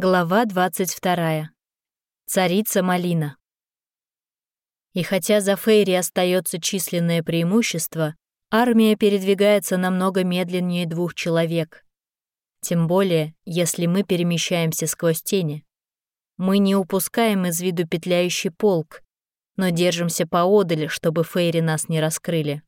Глава 22. Царица Малина. И хотя за Фейри остается численное преимущество, армия передвигается намного медленнее двух человек. Тем более, если мы перемещаемся сквозь тени. Мы не упускаем из виду петляющий полк, но держимся поодаль, чтобы Фейри нас не раскрыли.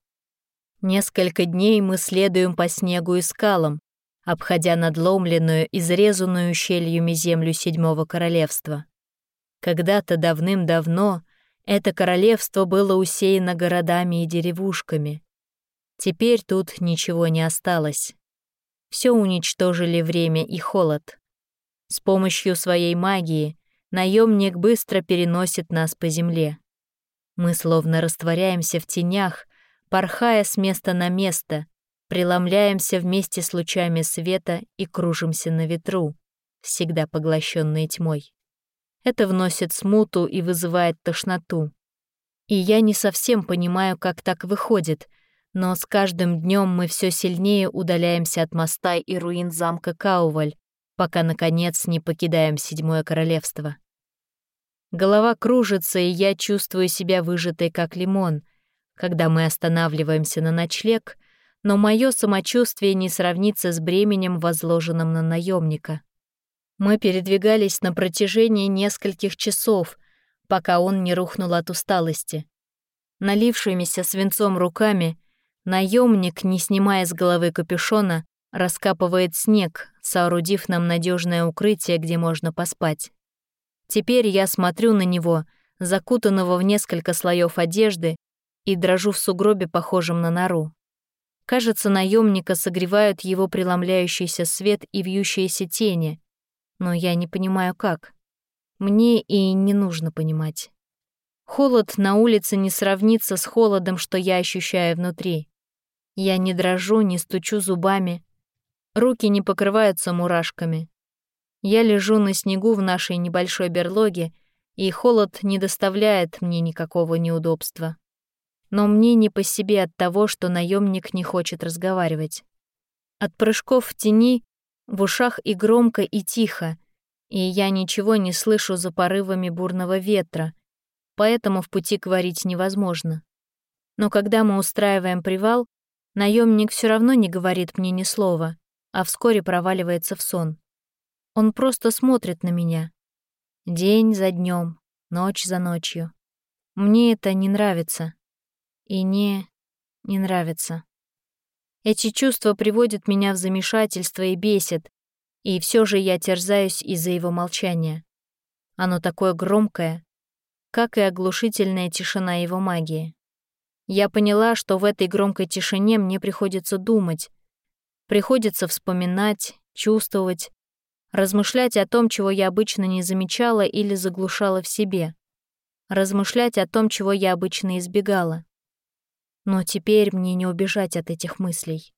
Несколько дней мы следуем по снегу и скалам, обходя надломленную, изрезанную щельями землю Седьмого Королевства. Когда-то давным-давно это королевство было усеяно городами и деревушками. Теперь тут ничего не осталось. Все уничтожили время и холод. С помощью своей магии наемник быстро переносит нас по земле. Мы словно растворяемся в тенях, порхая с места на место, преломляемся вместе с лучами света и кружимся на ветру, всегда поглощенные тьмой. Это вносит смуту и вызывает тошноту. И я не совсем понимаю, как так выходит, но с каждым днем мы все сильнее удаляемся от моста и руин замка Кауваль, пока, наконец, не покидаем Седьмое Королевство. Голова кружится, и я чувствую себя выжатой, как лимон, когда мы останавливаемся на ночлег — но мое самочувствие не сравнится с бременем, возложенным на наемника. Мы передвигались на протяжении нескольких часов, пока он не рухнул от усталости. Налившимися свинцом руками, наемник, не снимая с головы капюшона, раскапывает снег, соорудив нам надежное укрытие, где можно поспать. Теперь я смотрю на него, закутанного в несколько слоев одежды, и дрожу в сугробе, похожем на нору. Кажется, наемника согревают его преломляющийся свет и вьющиеся тени. Но я не понимаю, как. Мне и не нужно понимать. Холод на улице не сравнится с холодом, что я ощущаю внутри. Я не дрожу, не стучу зубами. Руки не покрываются мурашками. Я лежу на снегу в нашей небольшой берлоге, и холод не доставляет мне никакого неудобства но мне не по себе от того, что наемник не хочет разговаривать. От прыжков в тени в ушах и громко, и тихо, и я ничего не слышу за порывами бурного ветра, поэтому в пути говорить невозможно. Но когда мы устраиваем привал, наемник все равно не говорит мне ни слова, а вскоре проваливается в сон. Он просто смотрит на меня. День за днем, ночь за ночью. Мне это не нравится и не... не нравится. Эти чувства приводят меня в замешательство и бесят, и все же я терзаюсь из-за его молчания. Оно такое громкое, как и оглушительная тишина его магии. Я поняла, что в этой громкой тишине мне приходится думать, приходится вспоминать, чувствовать, размышлять о том, чего я обычно не замечала или заглушала в себе, размышлять о том, чего я обычно избегала. Но теперь мне не убежать от этих мыслей.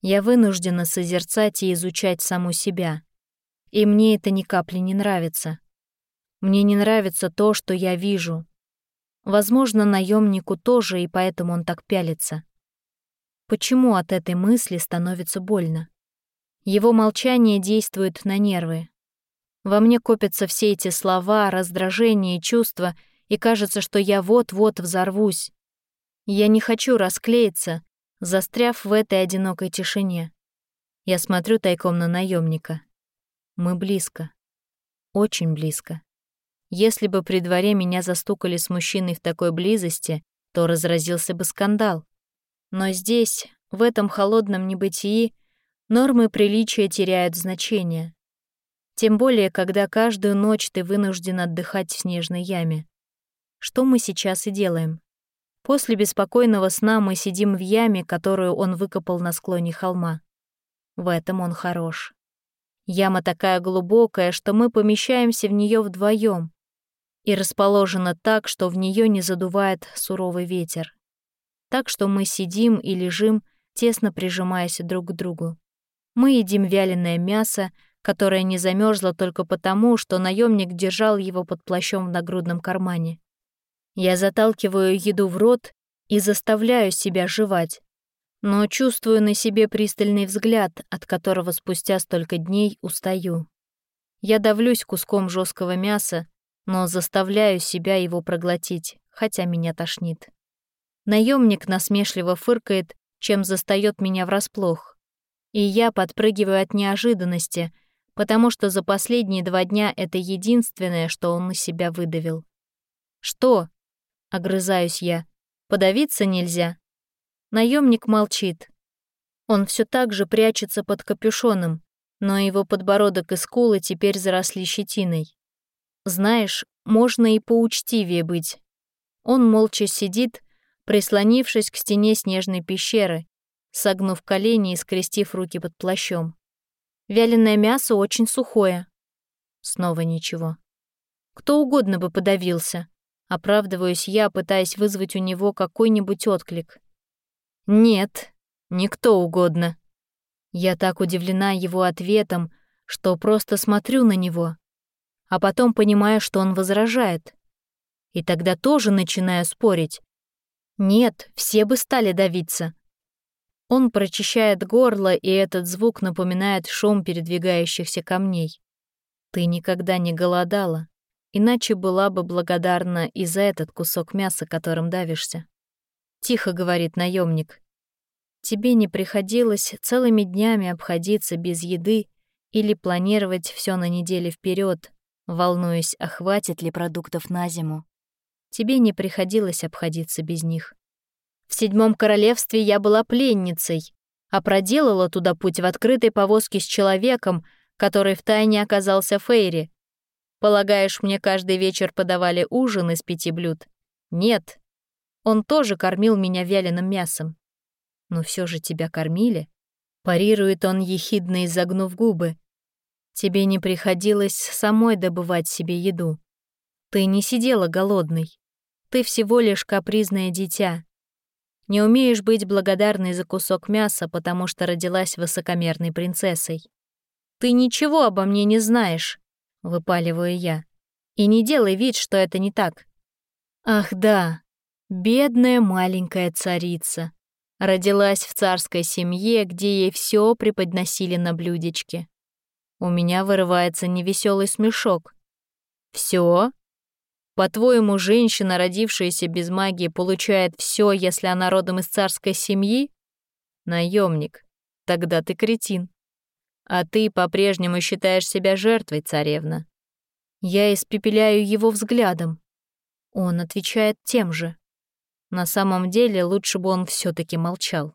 Я вынуждена созерцать и изучать саму себя. И мне это ни капли не нравится. Мне не нравится то, что я вижу. Возможно, наемнику тоже, и поэтому он так пялится. Почему от этой мысли становится больно? Его молчание действует на нервы. Во мне копятся все эти слова, раздражение и чувства, и кажется, что я вот-вот взорвусь. Я не хочу расклеиться, застряв в этой одинокой тишине. Я смотрю тайком на наемника. Мы близко. Очень близко. Если бы при дворе меня застукали с мужчиной в такой близости, то разразился бы скандал. Но здесь, в этом холодном небытии, нормы приличия теряют значение. Тем более, когда каждую ночь ты вынужден отдыхать в снежной яме. Что мы сейчас и делаем. После беспокойного сна мы сидим в яме, которую он выкопал на склоне холма. В этом он хорош. Яма такая глубокая, что мы помещаемся в нее вдвоем и расположена так, что в нее не задувает суровый ветер. Так что мы сидим и лежим, тесно прижимаясь друг к другу. Мы едим вяленое мясо, которое не замерзло только потому, что наемник держал его под плащом в нагрудном кармане. Я заталкиваю еду в рот и заставляю себя жевать, но чувствую на себе пристальный взгляд, от которого спустя столько дней устаю. Я давлюсь куском жесткого мяса, но заставляю себя его проглотить, хотя меня тошнит. Наемник насмешливо фыркает, чем застаёт меня врасплох. И я подпрыгиваю от неожиданности, потому что за последние два дня это единственное, что он на себя выдавил. «Что?» — огрызаюсь я. «Подавиться нельзя?» Наемник молчит. Он все так же прячется под капюшоном, но его подбородок и скулы теперь заросли щетиной. Знаешь, можно и поучтивее быть. Он молча сидит, прислонившись к стене снежной пещеры, согнув колени и скрестив руки под плащом. Вяленое мясо очень сухое. Снова ничего. Кто угодно бы подавился. Оправдываюсь я, пытаясь вызвать у него какой-нибудь отклик. Нет, никто угодно. Я так удивлена его ответом, что просто смотрю на него, а потом понимаю, что он возражает. И тогда тоже начинаю спорить. Нет, все бы стали давиться. Он прочищает горло, и этот звук напоминает шум передвигающихся камней. Ты никогда не голодала, иначе была бы благодарна и за этот кусок мяса, которым давишься. Тихо говорит наемник. Тебе не приходилось целыми днями обходиться без еды или планировать все на неделю вперед, волнуясь, а хватит ли продуктов на зиму. Тебе не приходилось обходиться без них. В седьмом королевстве я была пленницей, а проделала туда путь в открытой повозке с человеком, который втайне оказался Фейри. Полагаешь, мне каждый вечер подавали ужин из пяти блюд? Нет. Он тоже кормил меня вяленым мясом. Но все же тебя кормили? Парирует он, ехидно изогнув губы. Тебе не приходилось самой добывать себе еду. Ты не сидела голодной. Ты всего лишь капризное дитя. Не умеешь быть благодарной за кусок мяса, потому что родилась высокомерной принцессой. Ты ничего обо мне не знаешь, выпаливаю я. И не делай вид, что это не так. Ах да, бедная маленькая царица. Родилась в царской семье, где ей все преподносили на блюдечке. У меня вырывается невеселый смешок. Все? По-твоему, женщина, родившаяся без магии, получает все, если она родом из царской семьи? Наемник. Тогда ты кретин. А ты по-прежнему считаешь себя жертвой, царевна. Я испепеляю его взглядом. Он отвечает тем же. На самом деле лучше бы он все таки молчал.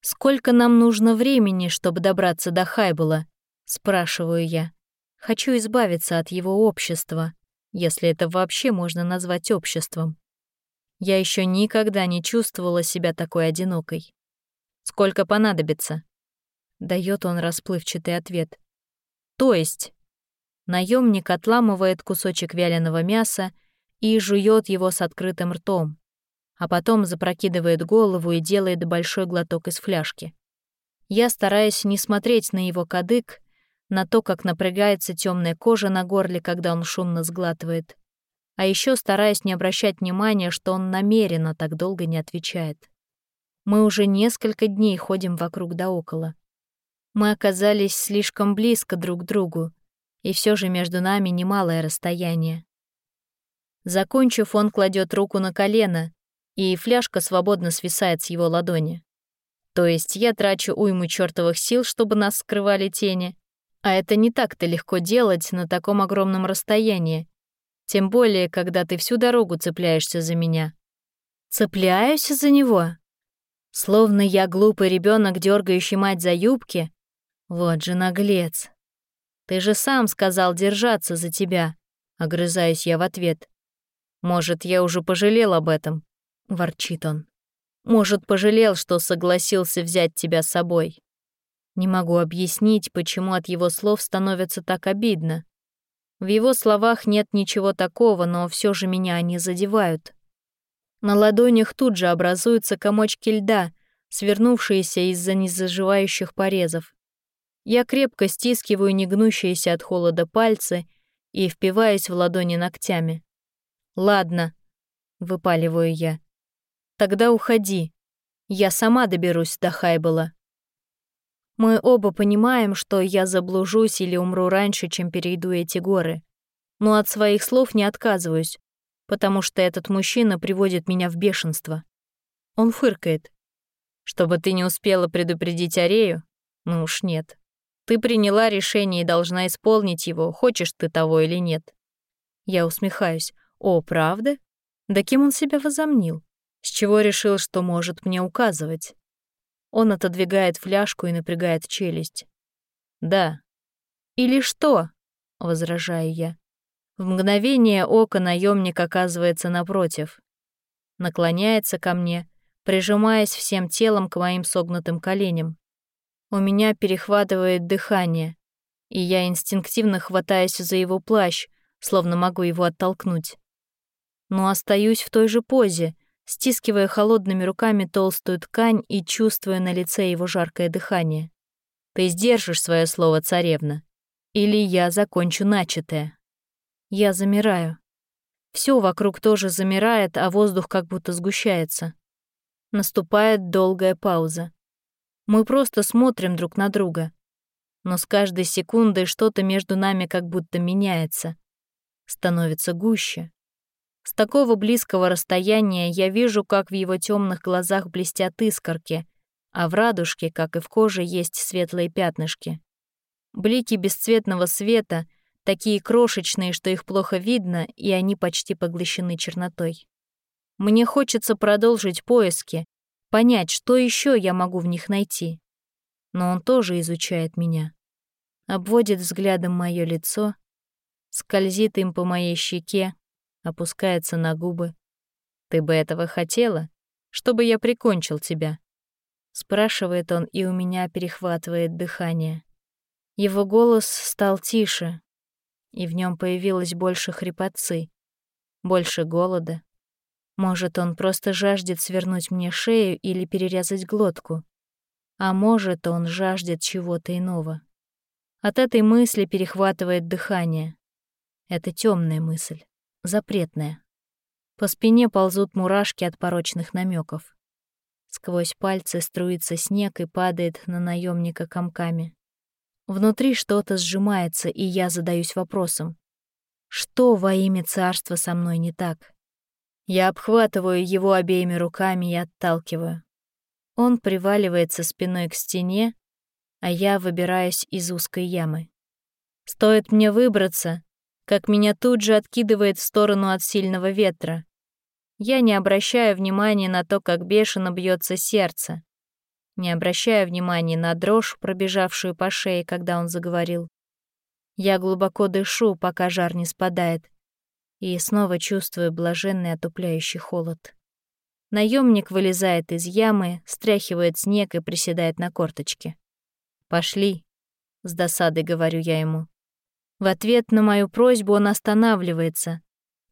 «Сколько нам нужно времени, чтобы добраться до Хайбула?» — спрашиваю я. Хочу избавиться от его общества, если это вообще можно назвать обществом. Я еще никогда не чувствовала себя такой одинокой. «Сколько понадобится?» — дает он расплывчатый ответ. «То есть?» Наемник отламывает кусочек вяленого мяса и жует его с открытым ртом, а потом запрокидывает голову и делает большой глоток из фляжки. Я стараюсь не смотреть на его кадык, на то, как напрягается темная кожа на горле, когда он шумно сглатывает. А еще стараюсь не обращать внимания, что он намеренно так долго не отвечает. Мы уже несколько дней ходим вокруг да около. Мы оказались слишком близко друг к другу, и все же между нами немалое расстояние. Закончив, он кладет руку на колено, и фляжка свободно свисает с его ладони. То есть я трачу уйму чертовых сил, чтобы нас скрывали тени, а это не так-то легко делать на таком огромном расстоянии, тем более, когда ты всю дорогу цепляешься за меня. Цепляюсь за него? Словно я глупый ребенок, дергающий мать за юбки? Вот же наглец. Ты же сам сказал держаться за тебя, огрызаюсь я в ответ. Может, я уже пожалел об этом, — ворчит он. «Может, пожалел, что согласился взять тебя с собой?» Не могу объяснить, почему от его слов становится так обидно. В его словах нет ничего такого, но все же меня они задевают. На ладонях тут же образуются комочки льда, свернувшиеся из-за незаживающих порезов. Я крепко стискиваю негнущиеся от холода пальцы и впиваюсь в ладони ногтями. «Ладно», — выпаливаю я, Тогда уходи. Я сама доберусь до Хайбела. Мы оба понимаем, что я заблужусь или умру раньше, чем перейду эти горы. Но от своих слов не отказываюсь, потому что этот мужчина приводит меня в бешенство. Он фыркает. Чтобы ты не успела предупредить Арею? Ну уж нет. Ты приняла решение и должна исполнить его, хочешь ты того или нет. Я усмехаюсь. О, правда? Да кем он себя возомнил? С чего решил, что может мне указывать? Он отодвигает фляжку и напрягает челюсть. Да. Или что? возражаю я. В мгновение ока наемник оказывается напротив. Наклоняется ко мне, прижимаясь всем телом к моим согнутым коленям. У меня перехватывает дыхание, и я инстинктивно хватаюсь за его плащ, словно могу его оттолкнуть. Но остаюсь в той же позе, стискивая холодными руками толстую ткань и чувствуя на лице его жаркое дыхание. «Ты сдержишь свое слово, царевна, или я закончу начатое». Я замираю. Все вокруг тоже замирает, а воздух как будто сгущается. Наступает долгая пауза. Мы просто смотрим друг на друга. Но с каждой секундой что-то между нами как будто меняется. Становится гуще. С такого близкого расстояния я вижу, как в его темных глазах блестят искорки, а в радужке, как и в коже, есть светлые пятнышки. Блики бесцветного света, такие крошечные, что их плохо видно, и они почти поглощены чернотой. Мне хочется продолжить поиски, понять, что еще я могу в них найти. Но он тоже изучает меня. Обводит взглядом мое лицо, скользит им по моей щеке, опускается на губы. «Ты бы этого хотела? Чтобы я прикончил тебя?» Спрашивает он, и у меня перехватывает дыхание. Его голос стал тише, и в нем появилось больше хрипотцы, больше голода, может, он просто жаждет свернуть мне шею или перерезать глотку. А может, он жаждет чего-то иного. От этой мысли перехватывает дыхание. Это темная мысль, запретная. По спине ползут мурашки от порочных намеков. Сквозь пальцы струится снег и падает на наемника комками. Внутри что-то сжимается, и я задаюсь вопросом. Что во имя царства со мной не так? Я обхватываю его обеими руками и отталкиваю. Он приваливается спиной к стене, а я выбираюсь из узкой ямы. Стоит мне выбраться, как меня тут же откидывает в сторону от сильного ветра. Я не обращаю внимания на то, как бешено бьется сердце. Не обращаю внимания на дрожь, пробежавшую по шее, когда он заговорил. Я глубоко дышу, пока жар не спадает, и снова чувствую блаженный отупляющий холод. Наемник вылезает из ямы, стряхивает снег и приседает на корточки. «Пошли», — с досадой говорю я ему. В ответ на мою просьбу он останавливается,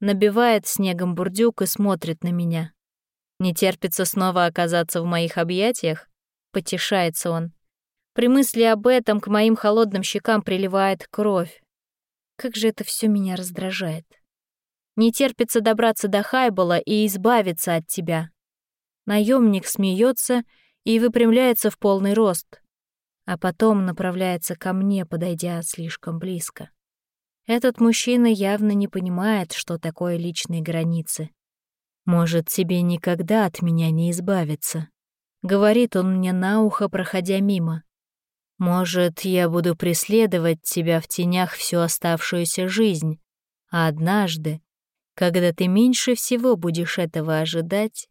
набивает снегом бурдюк и смотрит на меня. Не терпится снова оказаться в моих объятиях? Потешается он. При мысли об этом к моим холодным щекам приливает кровь. Как же это все меня раздражает. Не терпится добраться до Хайбола и избавиться от тебя. Наемник смеется и выпрямляется в полный рост, а потом направляется ко мне, подойдя слишком близко. Этот мужчина явно не понимает, что такое личные границы. «Может, тебе никогда от меня не избавиться», — говорит он мне на ухо, проходя мимо. «Может, я буду преследовать тебя в тенях всю оставшуюся жизнь, а однажды, когда ты меньше всего будешь этого ожидать,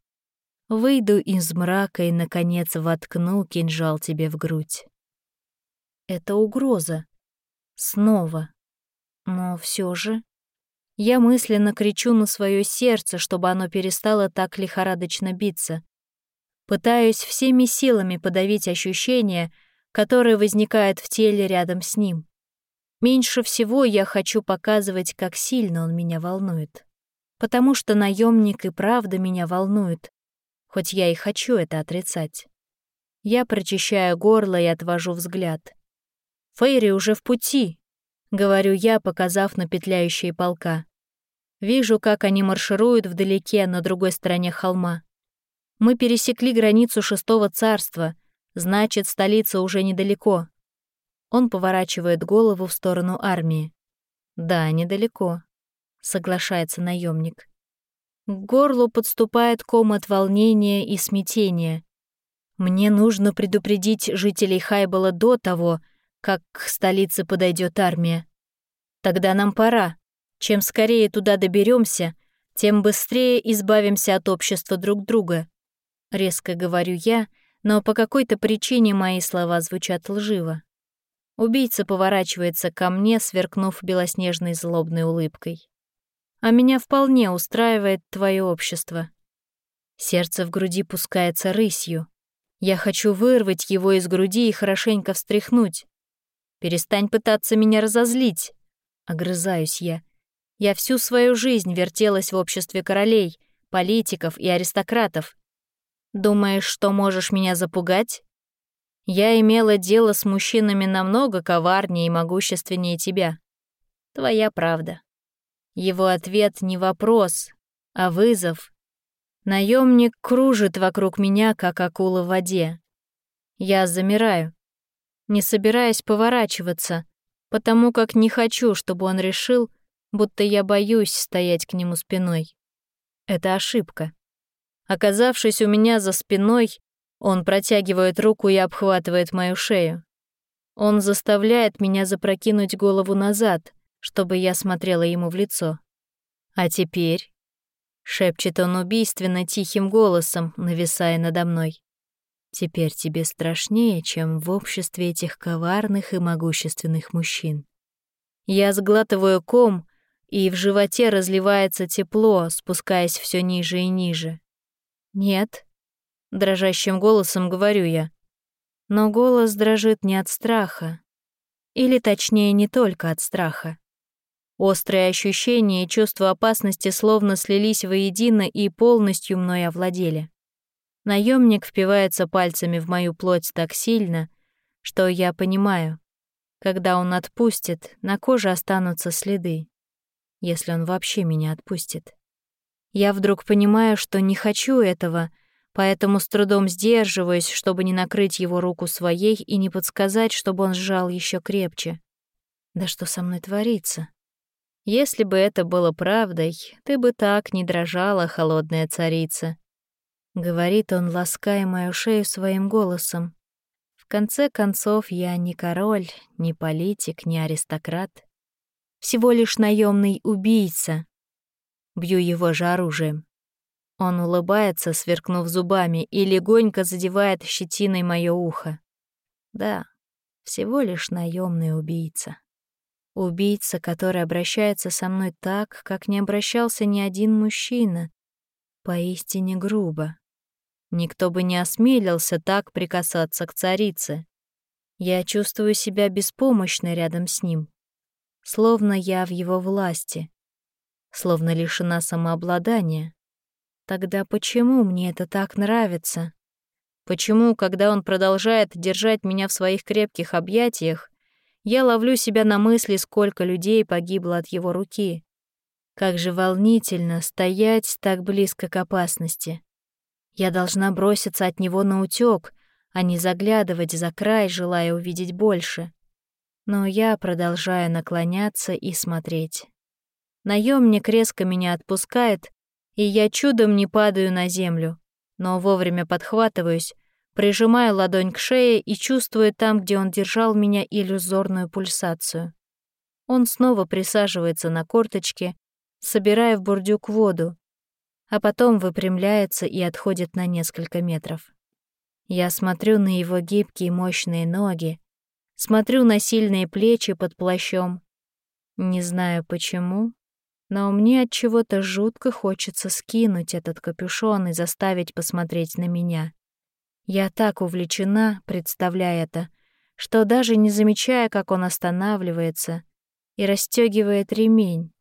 выйду из мрака и, наконец, воткну кинжал тебе в грудь. Это угроза. Снова. Но все же... Я мысленно кричу на свое сердце, чтобы оно перестало так лихорадочно биться. Пытаюсь всеми силами подавить ощущение, которое возникает в теле рядом с ним. Меньше всего я хочу показывать, как сильно он меня волнует потому что наемник и правда меня волнует, хоть я и хочу это отрицать. Я прочищаю горло и отвожу взгляд. «Фейри уже в пути», — говорю я, показав на петляющие полка. Вижу, как они маршируют вдалеке, на другой стороне холма. Мы пересекли границу шестого царства, Значит, столица уже недалеко. Он поворачивает голову в сторону армии. Да, недалеко, соглашается наемник. К горлу подступает ком от волнения и смятения. Мне нужно предупредить жителей Хайбала до того, как к столице подойдет армия. Тогда нам пора. Чем скорее туда доберемся, тем быстрее избавимся от общества друг друга. Резко говорю я, но по какой-то причине мои слова звучат лживо. Убийца поворачивается ко мне, сверкнув белоснежной злобной улыбкой. А меня вполне устраивает твое общество. Сердце в груди пускается рысью. Я хочу вырвать его из груди и хорошенько встряхнуть. Перестань пытаться меня разозлить. Огрызаюсь я. Я всю свою жизнь вертелась в обществе королей, политиков и аристократов. Думаешь, что можешь меня запугать? Я имела дело с мужчинами намного коварнее и могущественнее тебя. Твоя правда. Его ответ не вопрос, а вызов. Наемник кружит вокруг меня, как акула в воде. Я замираю, не собираясь поворачиваться, потому как не хочу, чтобы он решил, будто я боюсь стоять к нему спиной. Это ошибка. Оказавшись у меня за спиной, он протягивает руку и обхватывает мою шею. Он заставляет меня запрокинуть голову назад, чтобы я смотрела ему в лицо. «А теперь?» — шепчет он убийственно тихим голосом, нависая надо мной. «Теперь тебе страшнее, чем в обществе этих коварных и могущественных мужчин». Я сглатываю ком, и в животе разливается тепло, спускаясь все ниже и ниже. «Нет», — дрожащим голосом говорю я. Но голос дрожит не от страха. Или точнее, не только от страха. Острые ощущения и чувство опасности словно слились воедино и полностью мной овладели. Наемник впивается пальцами в мою плоть так сильно, что я понимаю, когда он отпустит, на коже останутся следы, если он вообще меня отпустит. Я вдруг понимаю, что не хочу этого, поэтому с трудом сдерживаюсь, чтобы не накрыть его руку своей и не подсказать, чтобы он сжал еще крепче. Да что со мной творится? Если бы это было правдой, ты бы так не дрожала, холодная царица. Говорит он, лаская мою шею своим голосом. В конце концов, я не король, не политик, не аристократ. Всего лишь наемный убийца, Бью его же оружием. Он улыбается, сверкнув зубами, и легонько задевает щетиной мое ухо. Да, всего лишь наемный убийца. Убийца, который обращается со мной так, как не обращался ни один мужчина. Поистине грубо. Никто бы не осмелился так прикасаться к царице. Я чувствую себя беспомощной рядом с ним. Словно я в его власти словно лишена самообладания. Тогда почему мне это так нравится? Почему, когда он продолжает держать меня в своих крепких объятиях, я ловлю себя на мысли, сколько людей погибло от его руки? Как же волнительно стоять так близко к опасности. Я должна броситься от него на утёк, а не заглядывать за край, желая увидеть больше. Но я продолжаю наклоняться и смотреть. Наемник резко меня отпускает, и я чудом не падаю на землю, но вовремя подхватываюсь, прижимаю ладонь к шее и чувствую там, где он держал меня, иллюзорную пульсацию. Он снова присаживается на корточке, собирая в бурдюк воду, а потом выпрямляется и отходит на несколько метров. Я смотрю на его гибкие мощные ноги, смотрю на сильные плечи под плащом. Не знаю почему, но мне от чего-то жутко хочется скинуть этот капюшон и заставить посмотреть на меня. Я так увлечена, представляя это, что даже не замечая, как он останавливается и расстегивает ремень,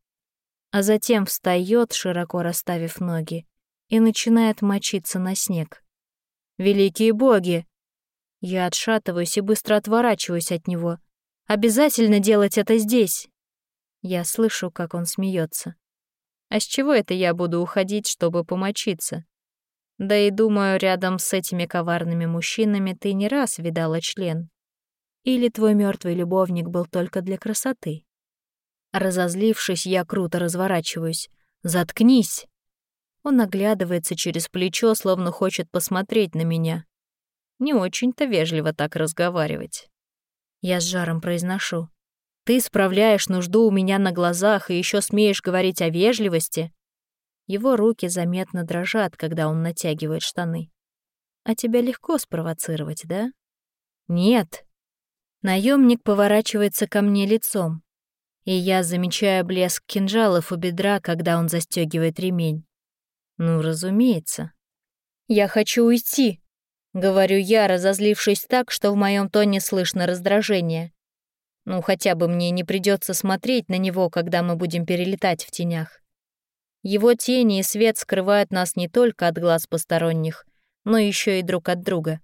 а затем встает, широко расставив ноги, и начинает мочиться на снег. «Великие боги!» Я отшатываюсь и быстро отворачиваюсь от него. «Обязательно делать это здесь!» Я слышу, как он смеется. А с чего это я буду уходить, чтобы помочиться? Да и думаю, рядом с этими коварными мужчинами ты не раз видала член. Или твой мертвый любовник был только для красоты? Разозлившись, я круто разворачиваюсь. «Заткнись!» Он оглядывается через плечо, словно хочет посмотреть на меня. Не очень-то вежливо так разговаривать. Я с жаром произношу. «Ты справляешь нужду у меня на глазах и еще смеешь говорить о вежливости?» Его руки заметно дрожат, когда он натягивает штаны. «А тебя легко спровоцировать, да?» «Нет». Наемник поворачивается ко мне лицом, и я замечаю блеск кинжалов у бедра, когда он застегивает ремень. Ну, разумеется. «Я хочу уйти», — говорю я, разозлившись так, что в моем тоне слышно раздражение. Ну, хотя бы мне не придется смотреть на него, когда мы будем перелетать в тенях. Его тени и свет скрывают нас не только от глаз посторонних, но еще и друг от друга.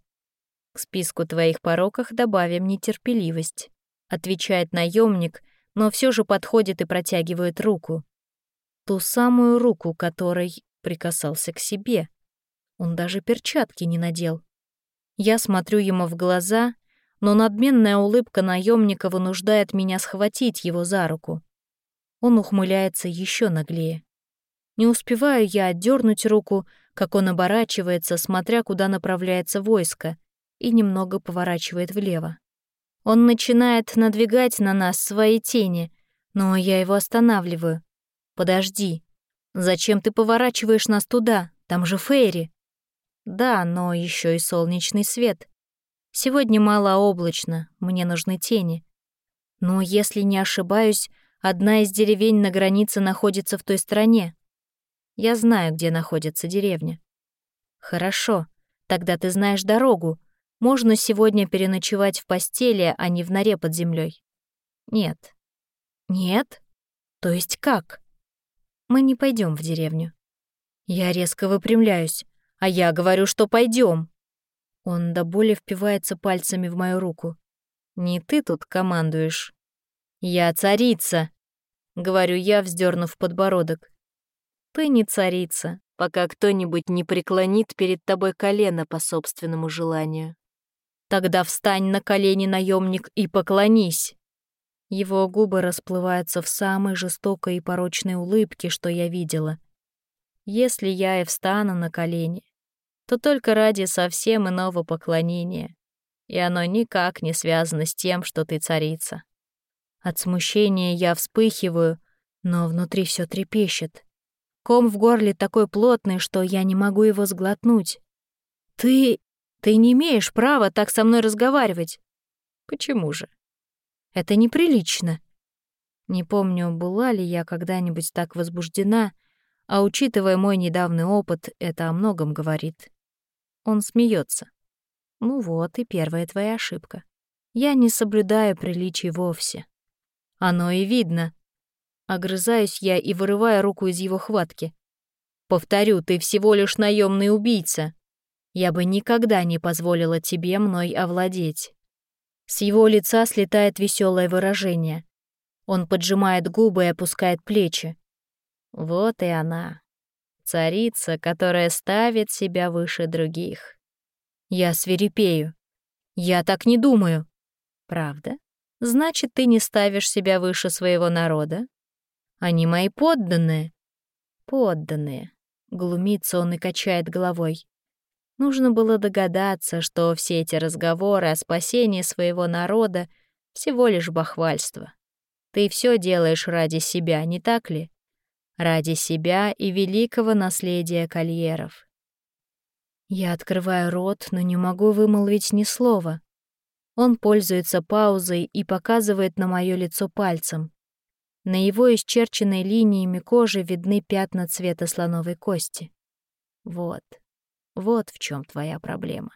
К списку твоих пороков добавим нетерпеливость, отвечает наемник, но все же подходит и протягивает руку. Ту самую руку, которой прикасался к себе. Он даже перчатки не надел. Я смотрю ему в глаза, но надменная улыбка наемника вынуждает меня схватить его за руку. Он ухмыляется еще наглее. Не успеваю я отдернуть руку, как он оборачивается, смотря куда направляется войско, и немного поворачивает влево. Он начинает надвигать на нас свои тени, но я его останавливаю. «Подожди. Зачем ты поворачиваешь нас туда? Там же Фейри». «Да, но еще и солнечный свет. Сегодня мало облачно, мне нужны тени. Но, если не ошибаюсь, одна из деревень на границе находится в той стороне. Я знаю, где находится деревня. Хорошо, тогда ты знаешь дорогу. Можно сегодня переночевать в постели, а не в норе под землей. Нет. Нет? То есть как? Мы не пойдем в деревню. Я резко выпрямляюсь, а я говорю, что пойдем. Он до боли впивается пальцами в мою руку. Не ты тут командуешь. Я царица, говорю я, вздернув подбородок. Ты не царица, пока кто-нибудь не преклонит перед тобой колено по собственному желанию. Тогда встань на колени, наемник, и поклонись. Его губы расплываются в самой жестокой и порочной улыбке, что я видела. Если я и встану на колени, то только ради совсем иного поклонения, и оно никак не связано с тем, что ты царица. От смущения я вспыхиваю, но внутри все трепещет. Ком в горле такой плотный, что я не могу его сглотнуть. «Ты... ты не имеешь права так со мной разговаривать». «Почему же?» «Это неприлично». Не помню, была ли я когда-нибудь так возбуждена, а учитывая мой недавний опыт, это о многом говорит. Он смеется. Ну вот и первая твоя ошибка. Я не соблюдаю приличий вовсе. Оно и видно. Огрызаюсь я и вырываю руку из его хватки. «Повторю, ты всего лишь наемный убийца. Я бы никогда не позволила тебе мной овладеть». С его лица слетает веселое выражение. Он поджимает губы и опускает плечи. Вот и она. Царица, которая ставит себя выше других. Я свирепею. Я так не думаю. Правда? Значит, ты не ставишь себя выше своего народа? Они мои подданные. Подданные. Глумится он и качает головой. Нужно было догадаться, что все эти разговоры о спасении своего народа — всего лишь бахвальство. Ты все делаешь ради себя, не так ли? Ради себя и великого наследия кольеров. Я открываю рот, но не могу вымолвить ни слова. Он пользуется паузой и показывает на мое лицо пальцем. На его исчерченной линиями кожи видны пятна цвета слоновой кости. Вот, вот в чем твоя проблема.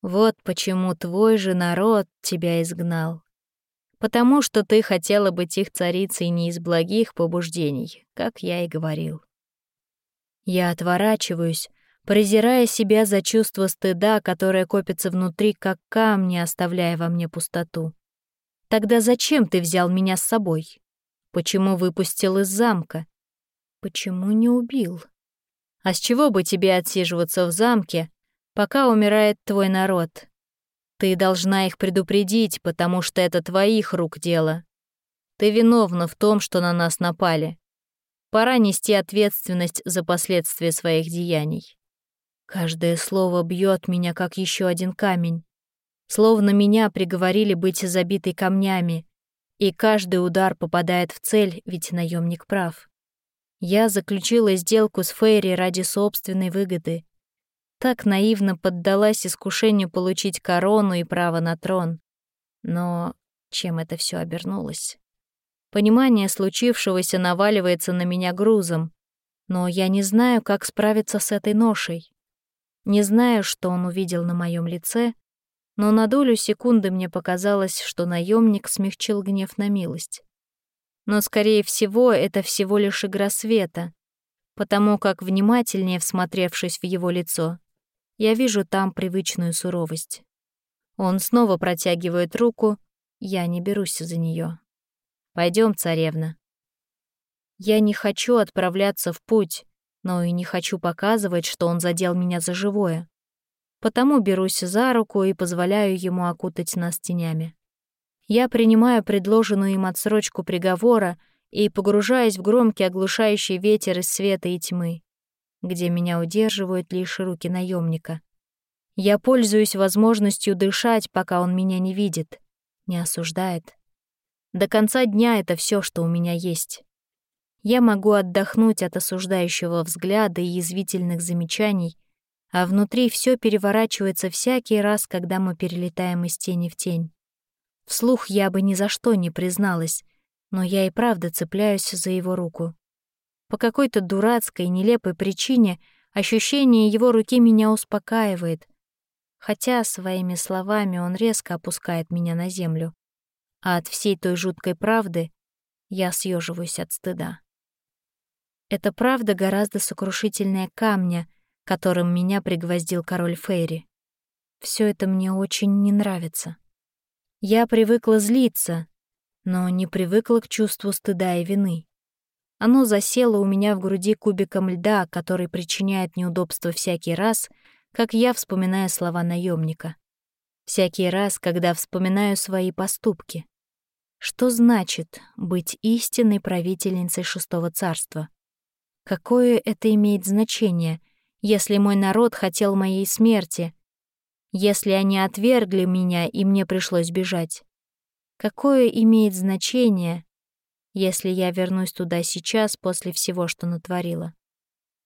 Вот почему твой же народ тебя изгнал. Потому что ты хотела быть их царицей не из благих побуждений, как я и говорил. Я отворачиваюсь, презирая себя за чувство стыда, которое копится внутри, как камни, оставляя во мне пустоту. Тогда зачем ты взял меня с собой? Почему выпустил из замка? Почему не убил? А с чего бы тебе отсиживаться в замке, пока умирает твой народ? Ты должна их предупредить, потому что это твоих рук дело. Ты виновна в том, что на нас напали. Пора нести ответственность за последствия своих деяний. Каждое слово бьет меня, как еще один камень. Словно меня приговорили быть забитой камнями, и каждый удар попадает в цель, ведь наемник прав. Я заключила сделку с Фейри ради собственной выгоды. Так наивно поддалась искушению получить корону и право на трон. Но чем это все обернулось? Понимание случившегося наваливается на меня грузом, но я не знаю, как справиться с этой ношей. Не знаю, что он увидел на моем лице, но на долю секунды мне показалось, что наемник смягчил гнев на милость. Но, скорее всего, это всего лишь игра света, потому как, внимательнее всмотревшись в его лицо, я вижу там привычную суровость. Он снова протягивает руку, я не берусь за нее. Пойдем, царевна. Я не хочу отправляться в путь, но и не хочу показывать, что он задел меня за живое. Потому берусь за руку и позволяю ему окутать нас тенями. Я принимаю предложенную им отсрочку приговора и погружаюсь в громкий оглушающий ветер из света и тьмы, где меня удерживают лишь руки наемника. Я пользуюсь возможностью дышать, пока он меня не видит, не осуждает. До конца дня это все, что у меня есть. Я могу отдохнуть от осуждающего взгляда и язвительных замечаний, а внутри все переворачивается всякий раз, когда мы перелетаем из тени в тень. Вслух я бы ни за что не призналась, но я и правда цепляюсь за его руку. По какой-то дурацкой, нелепой причине ощущение его руки меня успокаивает, хотя своими словами он резко опускает меня на землю а от всей той жуткой правды я съеживаюсь от стыда. Эта правда гораздо сокрушительнее камня, которым меня пригвоздил король Фейри. Все это мне очень не нравится. Я привыкла злиться, но не привыкла к чувству стыда и вины. Оно засело у меня в груди кубиком льда, который причиняет неудобства всякий раз, как я вспоминаю слова наемника. Всякий раз, когда вспоминаю свои поступки. Что значит быть истинной правительницей шестого царства? Какое это имеет значение, если мой народ хотел моей смерти, если они отвергли меня и мне пришлось бежать? Какое имеет значение, если я вернусь туда сейчас после всего, что натворила?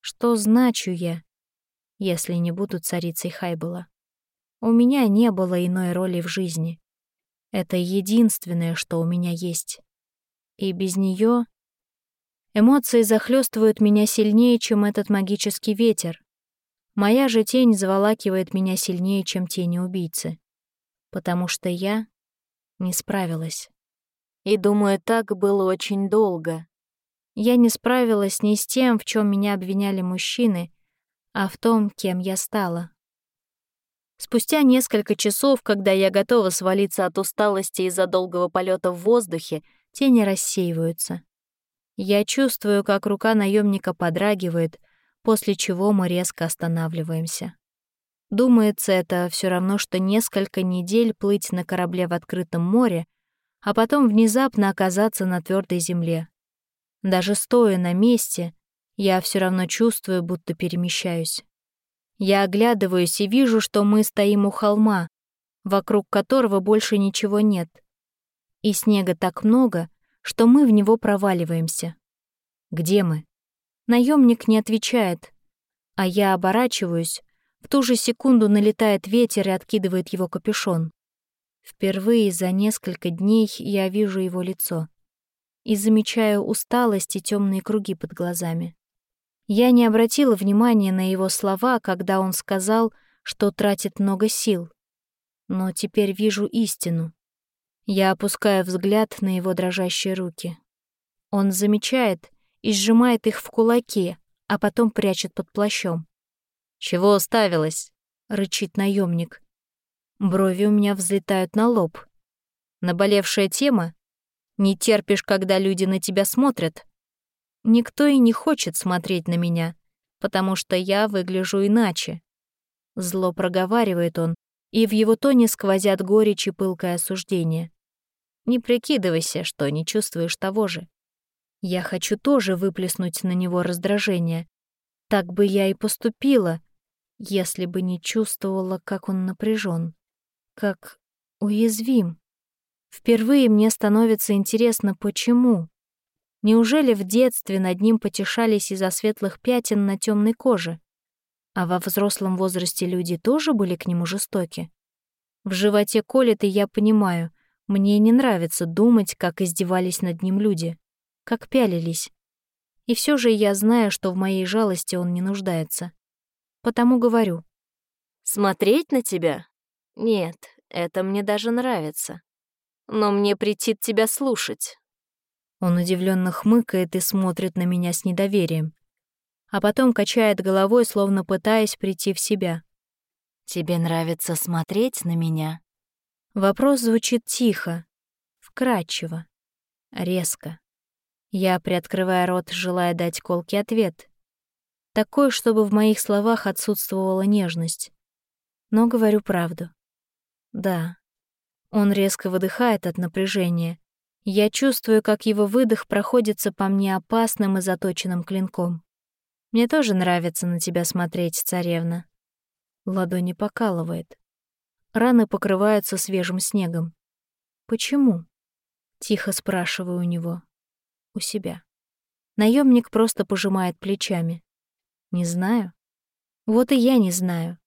Что значу я, если не буду царицей Хайбала? У меня не было иной роли в жизни. Это единственное, что у меня есть. И без нее эмоции захлестывают меня сильнее, чем этот магический ветер. Моя же тень заволакивает меня сильнее, чем тени убийцы. Потому что я не справилась. И думаю, так было очень долго. Я не справилась ни с тем, в чем меня обвиняли мужчины, а в том, кем я стала. Спустя несколько часов, когда я готова свалиться от усталости из-за долгого полета в воздухе, тени рассеиваются. Я чувствую, как рука наемника подрагивает, после чего мы резко останавливаемся. Думается, это все равно, что несколько недель плыть на корабле в открытом море, а потом внезапно оказаться на твердой земле. Даже стоя на месте, я все равно чувствую, будто перемещаюсь. Я оглядываюсь и вижу, что мы стоим у холма, вокруг которого больше ничего нет. И снега так много, что мы в него проваливаемся. Где мы? Наемник не отвечает, а я оборачиваюсь, в ту же секунду налетает ветер и откидывает его капюшон. Впервые за несколько дней я вижу его лицо и замечаю усталость и темные круги под глазами. Я не обратила внимания на его слова, когда он сказал, что тратит много сил. Но теперь вижу истину. Я опускаю взгляд на его дрожащие руки. Он замечает и сжимает их в кулаки, а потом прячет под плащом. «Чего уставилась?» — рычит наемник. Брови у меня взлетают на лоб. Наболевшая тема? Не терпишь, когда люди на тебя смотрят? Никто и не хочет смотреть на меня. потому что я выгляжу иначе. Зло проговаривает он, и в его тоне сквозят горечь и пылкое осуждение. Не прикидывайся, что не чувствуешь того же. Я хочу тоже выплеснуть на него раздражение. Так бы я и поступила, если бы не чувствовала, как он напряжен, как уязвим. Впервые мне становится интересно, почему. Неужели в детстве над ним потешались из-за светлых пятен на темной коже? А во взрослом возрасте люди тоже были к нему жестоки? В животе колет, и я понимаю, мне не нравится думать, как издевались над ним люди, как пялились. И все же я знаю, что в моей жалости он не нуждается. Потому говорю. «Смотреть на тебя? Нет, это мне даже нравится. Но мне претит тебя слушать. Он удивленно хмыкает и смотрит на меня с недоверием. А потом качает головой, словно пытаясь прийти в себя. «Тебе нравится смотреть на меня?» Вопрос звучит тихо, вкрадчиво, резко. Я, приоткрывая рот, желая дать колкий ответ. Такой, чтобы в моих словах отсутствовала нежность. Но говорю правду. Да. Он резко выдыхает от напряжения, я чувствую, как его выдох проходится по мне опасным и заточенным клинком. Мне тоже нравится на тебя смотреть, царевна. Ладони покалывает. Раны покрываются свежим снегом. Почему? Тихо спрашиваю у него. У себя. Наемник просто пожимает плечами. Не знаю. Вот и я не знаю.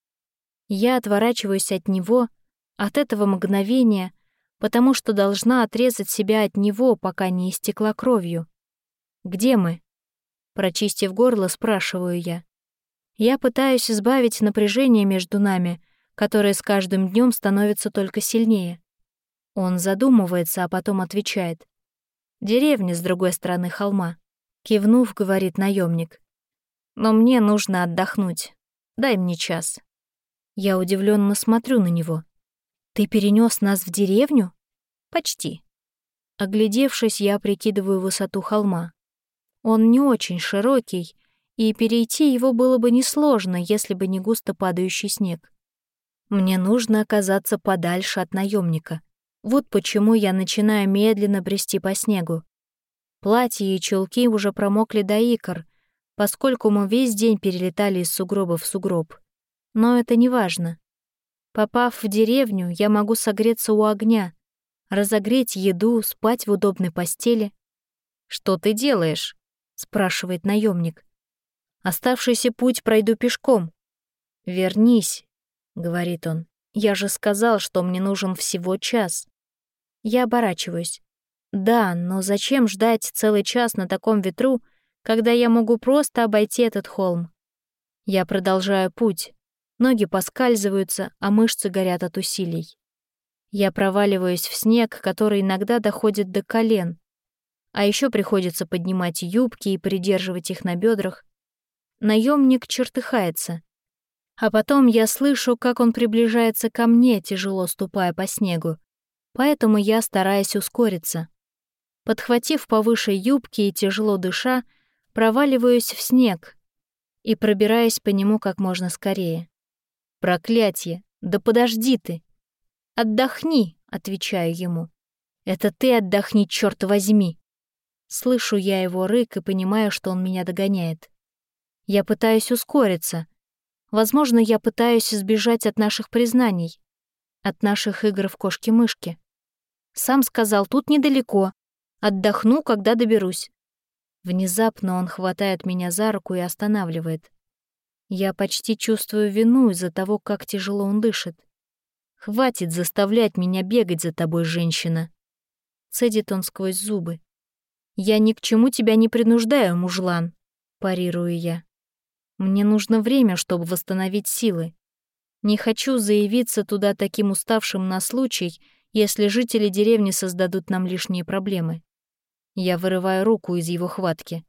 Я отворачиваюсь от него, от этого мгновения, потому что должна отрезать себя от него, пока не истекла кровью. «Где мы?» Прочистив горло, спрашиваю я. Я пытаюсь избавить напряжение между нами, которое с каждым днем становится только сильнее. Он задумывается, а потом отвечает. «Деревня с другой стороны холма», — кивнув, говорит наемник. «Но мне нужно отдохнуть. Дай мне час». Я удивленно смотрю на него. «Ты перенес нас в деревню?» «Почти». Оглядевшись, я прикидываю высоту холма. Он не очень широкий, и перейти его было бы несложно, если бы не густо падающий снег. Мне нужно оказаться подальше от наемника. Вот почему я начинаю медленно брести по снегу. Платье и чулки уже промокли до икр, поскольку мы весь день перелетали из сугроба в сугроб. Но это не важно. Попав в деревню, я могу согреться у огня, разогреть еду, спать в удобной постели. «Что ты делаешь?» — спрашивает наемник. «Оставшийся путь пройду пешком». «Вернись», — говорит он. «Я же сказал, что мне нужен всего час». Я оборачиваюсь. «Да, но зачем ждать целый час на таком ветру, когда я могу просто обойти этот холм?» Я продолжаю путь, Ноги поскальзываются, а мышцы горят от усилий. Я проваливаюсь в снег, который иногда доходит до колен. А еще приходится поднимать юбки и придерживать их на бедрах. Наемник чертыхается. А потом я слышу, как он приближается ко мне, тяжело ступая по снегу. Поэтому я стараюсь ускориться. Подхватив повыше юбки и тяжело дыша, проваливаюсь в снег и пробираюсь по нему как можно скорее. Проклятье! Да подожди ты! Отдохни, отвечаю ему. Это ты отдохни, черт возьми! Слышу я его рык и понимаю, что он меня догоняет. Я пытаюсь ускориться. Возможно, я пытаюсь избежать от наших признаний, от наших игр в кошки-мышки. Сам сказал, тут недалеко. Отдохну, когда доберусь. Внезапно он хватает меня за руку и останавливает. Я почти чувствую вину из-за того, как тяжело он дышит. «Хватит заставлять меня бегать за тобой, женщина!» Цедит он сквозь зубы. «Я ни к чему тебя не принуждаю, мужлан», — парирую я. «Мне нужно время, чтобы восстановить силы. Не хочу заявиться туда таким уставшим на случай, если жители деревни создадут нам лишние проблемы». Я вырываю руку из его хватки.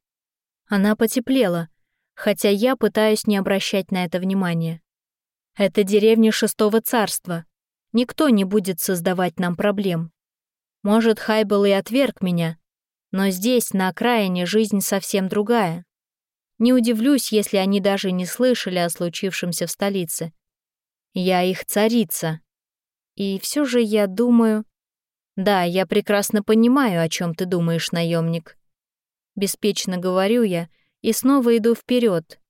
Она потеплела, хотя я пытаюсь не обращать на это внимания. Это деревня Шестого Царства. Никто не будет создавать нам проблем. Может, Хайбл и отверг меня, но здесь, на окраине, жизнь совсем другая. Не удивлюсь, если они даже не слышали о случившемся в столице. Я их царица. И все же я думаю... Да, я прекрасно понимаю, о чем ты думаешь, наемник. Беспечно говорю я и снова иду вперед,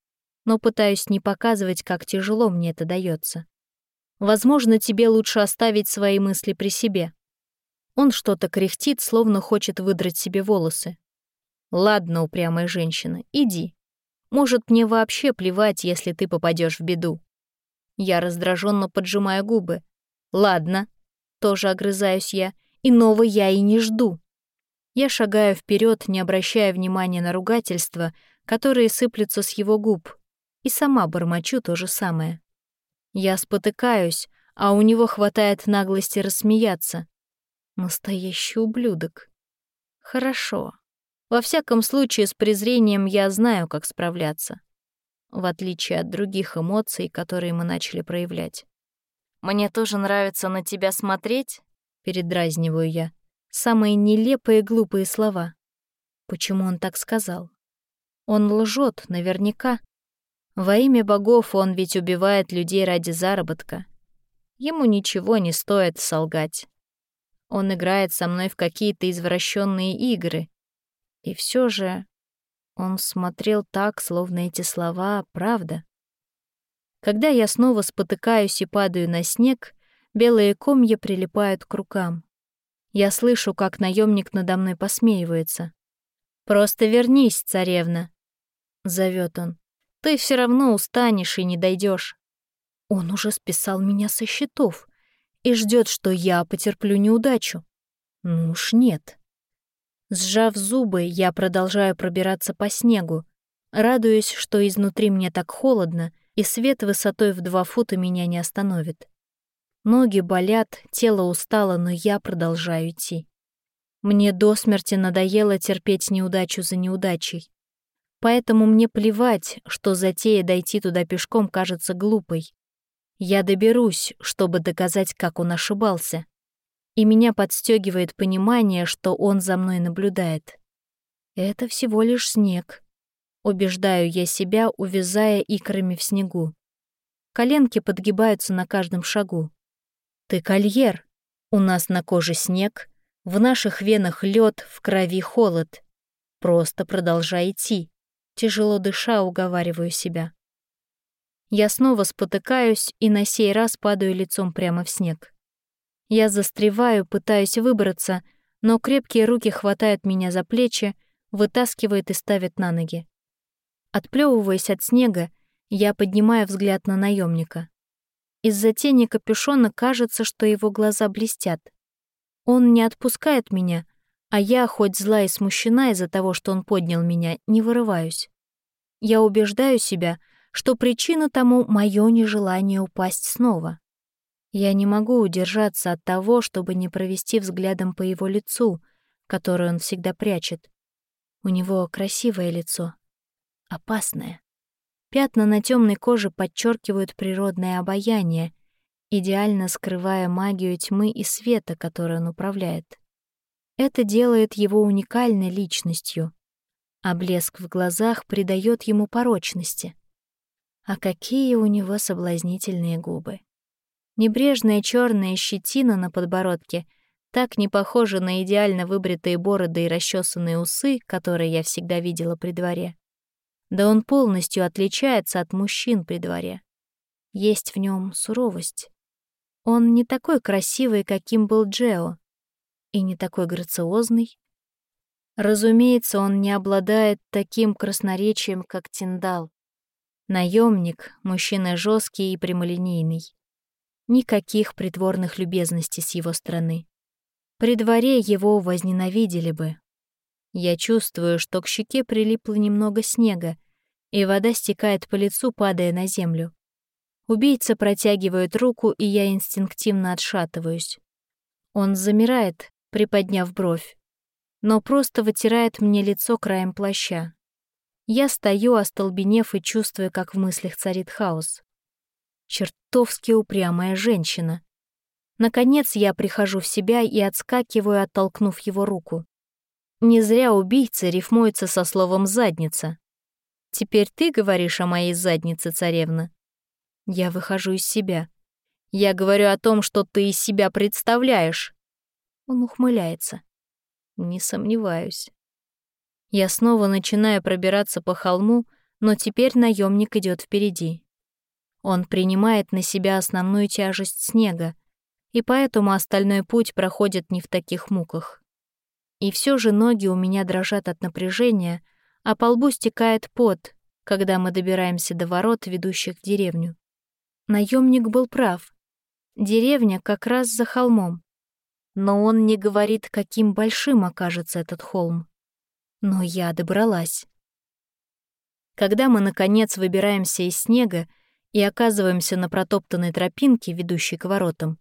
но пытаюсь не показывать, как тяжело мне это дается. Возможно, тебе лучше оставить свои мысли при себе. Он что-то кряхтит, словно хочет выдрать себе волосы. Ладно, упрямая женщина, иди. Может, мне вообще плевать, если ты попадешь в беду. Я раздраженно поджимаю губы. Ладно, тоже огрызаюсь я, иного я и не жду. Я шагаю вперед, не обращая внимания на ругательства, которые сыплются с его губ, и сама бормочу то же самое. Я спотыкаюсь, а у него хватает наглости рассмеяться. Настоящий ублюдок. Хорошо. Во всяком случае, с презрением я знаю, как справляться. В отличие от других эмоций, которые мы начали проявлять. «Мне тоже нравится на тебя смотреть», — передразниваю я. Самые нелепые глупые слова. Почему он так сказал? Он лжет, наверняка. Во имя богов он ведь убивает людей ради заработка. Ему ничего не стоит солгать. Он играет со мной в какие-то извращенные игры. И все же он смотрел так, словно эти слова — правда. Когда я снова спотыкаюсь и падаю на снег, белые комья прилипают к рукам. Я слышу, как наемник надо мной посмеивается. «Просто вернись, царевна», — зовет он. «Ты все равно устанешь и не дойдешь. Он уже списал меня со счетов и ждет, что я потерплю неудачу. Ну уж нет. Сжав зубы, я продолжаю пробираться по снегу, радуясь, что изнутри мне так холодно, и свет высотой в два фута меня не остановит. Ноги болят, тело устало, но я продолжаю идти. Мне до смерти надоело терпеть неудачу за неудачей. Поэтому мне плевать, что затея дойти туда пешком кажется глупой. Я доберусь, чтобы доказать, как он ошибался. И меня подстегивает понимание, что он за мной наблюдает. Это всего лишь снег. Убеждаю я себя, увязая икрами в снегу. Коленки подгибаются на каждом шагу. Ты кольер. У нас на коже снег, в наших венах лед, в крови холод. Просто продолжай идти. Тяжело дыша, уговариваю себя. Я снова спотыкаюсь и на сей раз падаю лицом прямо в снег. Я застреваю, пытаюсь выбраться, но крепкие руки хватают меня за плечи, вытаскивают и ставят на ноги. Отплёвываясь от снега, я поднимаю взгляд на наемника. Из-за тени капюшона кажется, что его глаза блестят. Он не отпускает меня, а я, хоть зла и смущена из-за того, что он поднял меня, не вырываюсь. Я убеждаю себя, что причина тому — моё нежелание упасть снова. Я не могу удержаться от того, чтобы не провести взглядом по его лицу, которое он всегда прячет. У него красивое лицо, опасное. Пятна на темной коже подчеркивают природное обаяние, идеально скрывая магию тьмы и света, которой он управляет. Это делает его уникальной личностью, а блеск в глазах придает ему порочности. А какие у него соблазнительные губы. Небрежная черная щетина на подбородке так не похожа на идеально выбритые бороды и расчесанные усы, которые я всегда видела при дворе. Да он полностью отличается от мужчин при дворе. Есть в нем суровость. Он не такой красивый, каким был Джео, и не такой грациозный. Разумеется, он не обладает таким красноречием, как Тиндал. Наемник, мужчина жесткий и прямолинейный. Никаких притворных любезностей с его стороны. При дворе его возненавидели бы, я чувствую, что к щеке прилипло немного снега, и вода стекает по лицу, падая на землю. Убийца протягивает руку, и я инстинктивно отшатываюсь. Он замирает, приподняв бровь, но просто вытирает мне лицо краем плаща. Я стою, остолбенев и чувствую, как в мыслях царит хаос. Чертовски упрямая женщина. Наконец я прихожу в себя и отскакиваю, оттолкнув его руку. Не зря убийца рифмуется со словом «задница». Теперь ты говоришь о моей заднице, царевна. Я выхожу из себя. Я говорю о том, что ты из себя представляешь. Он ухмыляется. Не сомневаюсь. Я снова начинаю пробираться по холму, но теперь наемник идет впереди. Он принимает на себя основную тяжесть снега, и поэтому остальной путь проходит не в таких муках. И все же ноги у меня дрожат от напряжения, а по лбу стекает пот, когда мы добираемся до ворот, ведущих в деревню. Наемник был прав. Деревня как раз за холмом. Но он не говорит, каким большим окажется этот холм. Но я добралась. Когда мы, наконец, выбираемся из снега и оказываемся на протоптанной тропинке, ведущей к воротам,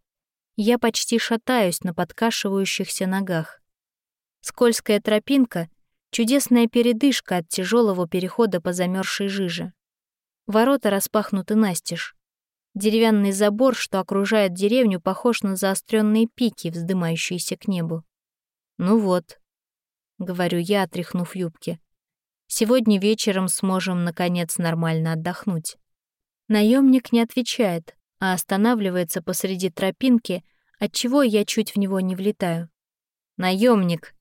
я почти шатаюсь на подкашивающихся ногах. Скользкая тропинка — чудесная передышка от тяжелого перехода по замерзшей жиже. Ворота распахнуты настежь. Деревянный забор, что окружает деревню, похож на заостренные пики, вздымающиеся к небу. «Ну вот», — говорю я, отряхнув юбки, — «сегодня вечером сможем, наконец, нормально отдохнуть». Наемник не отвечает, а останавливается посреди тропинки, отчего я чуть в него не влетаю. Наемник,